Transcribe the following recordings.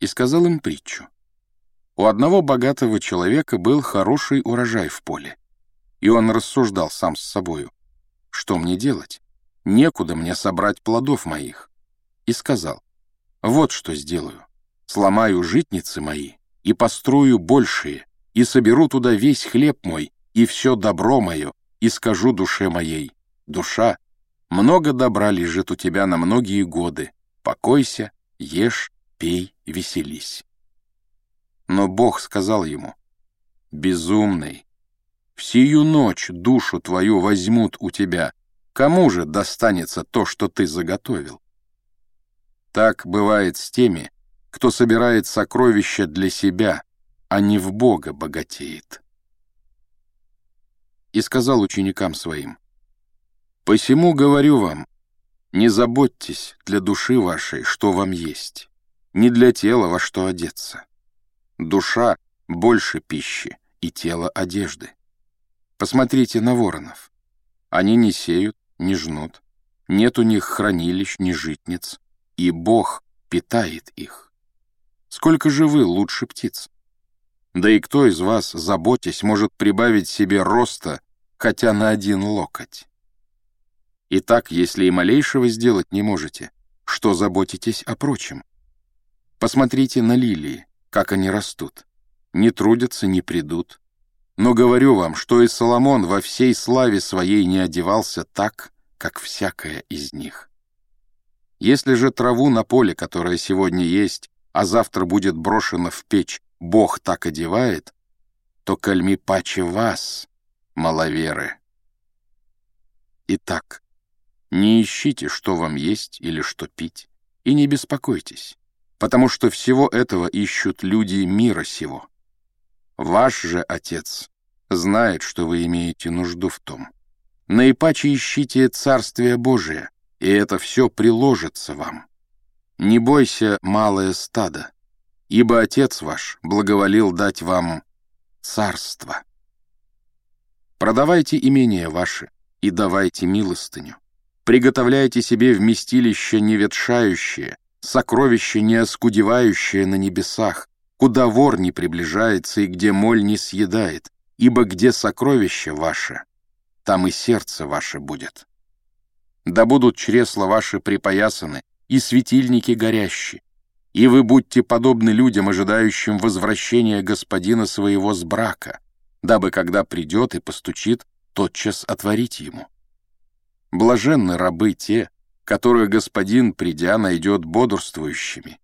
и сказал им притчу. У одного богатого человека был хороший урожай в поле, и он рассуждал сам с собою, что мне делать? Некуда мне собрать плодов моих. И сказал, вот что сделаю. Сломаю житницы мои и построю большие, и соберу туда весь хлеб мой и все добро мое, и скажу душе моей, душа, много добра лежит у тебя на многие годы, покойся, ешь, пей, веселись. Но Бог сказал ему, «Безумный, в сию ночь душу твою возьмут у тебя, кому же достанется то, что ты заготовил?» Так бывает с теми, кто собирает сокровища для себя, а не в Бога богатеет. И сказал ученикам своим, «Посему говорю вам, не заботьтесь для души вашей, что вам есть, не для тела во что одеться. Душа больше пищи и тело одежды. Посмотрите на воронов. Они не сеют, не жнут, нет у них хранилищ, ни житниц, и Бог питает их. Сколько же вы лучше птиц? Да и кто из вас, заботясь, может прибавить себе роста хотя на один локоть? Итак, если и малейшего сделать не можете, что заботитесь о прочем? Посмотрите на лилии, как они растут. Не трудятся, не придут. Но говорю вам, что и Соломон во всей славе своей не одевался так, как всякая из них. Если же траву на поле, которая сегодня есть, а завтра будет брошена в печь, Бог так одевает, то кальми паче вас, маловеры. Итак, не ищите, что вам есть или что пить, и не беспокойтесь потому что всего этого ищут люди мира сего. Ваш же Отец знает, что вы имеете нужду в том. Наипаче ищите Царствие Божие, и это все приложится вам. Не бойся, малое стадо, ибо Отец ваш благоволил дать вам царство. Продавайте имение ваше и давайте милостыню. Приготовляйте себе вместилище неветшающее, сокровище, не оскудевающее на небесах, куда вор не приближается и где моль не съедает, ибо где сокровище ваше, там и сердце ваше будет. Да будут чресла ваши припоясаны и светильники горящие, и вы будьте подобны людям, ожидающим возвращения господина своего с брака, дабы, когда придет и постучит, тотчас отворить ему. Блаженны рабы те, которых господин, придя, найдет бодрствующими.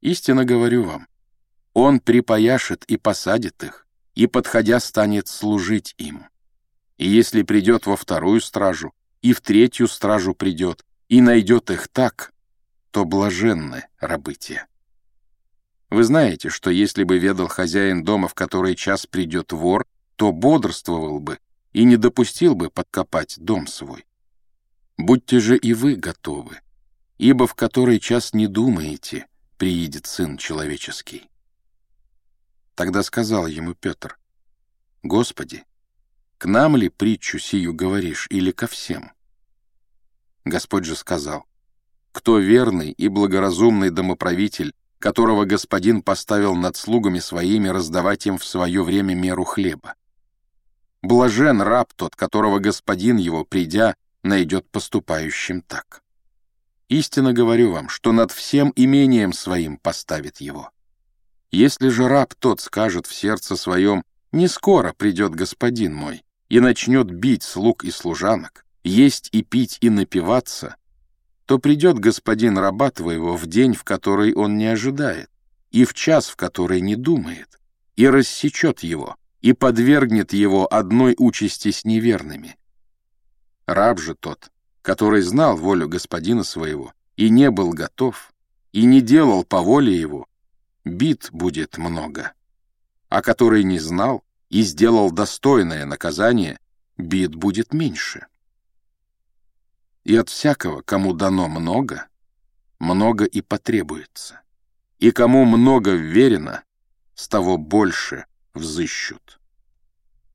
Истинно говорю вам, он припаяшет и посадит их, и, подходя, станет служить им. И если придет во вторую стражу, и в третью стражу придет, и найдет их так, то блаженны рабы те. Вы знаете, что если бы ведал хозяин дома, в который час придет вор, то бодрствовал бы и не допустил бы подкопать дом свой. Будьте же и вы готовы, ибо в который час не думаете, приидет Сын Человеческий. Тогда сказал ему Петр, «Господи, к нам ли притчу сию говоришь или ко всем?» Господь же сказал, «Кто верный и благоразумный домоправитель, которого господин поставил над слугами своими раздавать им в свое время меру хлеба? Блажен раб тот, которого господин его, придя, найдет поступающим так. Истинно говорю вам, что над всем имением своим поставит его. Если же раб тот скажет в сердце своем, «Не скоро придет господин мой», и начнет бить слуг и служанок, есть и пить и напиваться, то придет господин раба твоего в день, в который он не ожидает, и в час, в который не думает, и рассечет его, и подвергнет его одной участи с неверными. Раб же тот, который знал волю господина своего и не был готов, и не делал по воле его, бит будет много. А который не знал и сделал достойное наказание, бит будет меньше. И от всякого, кому дано много, много и потребуется. И кому много вверено, с того больше взыщут.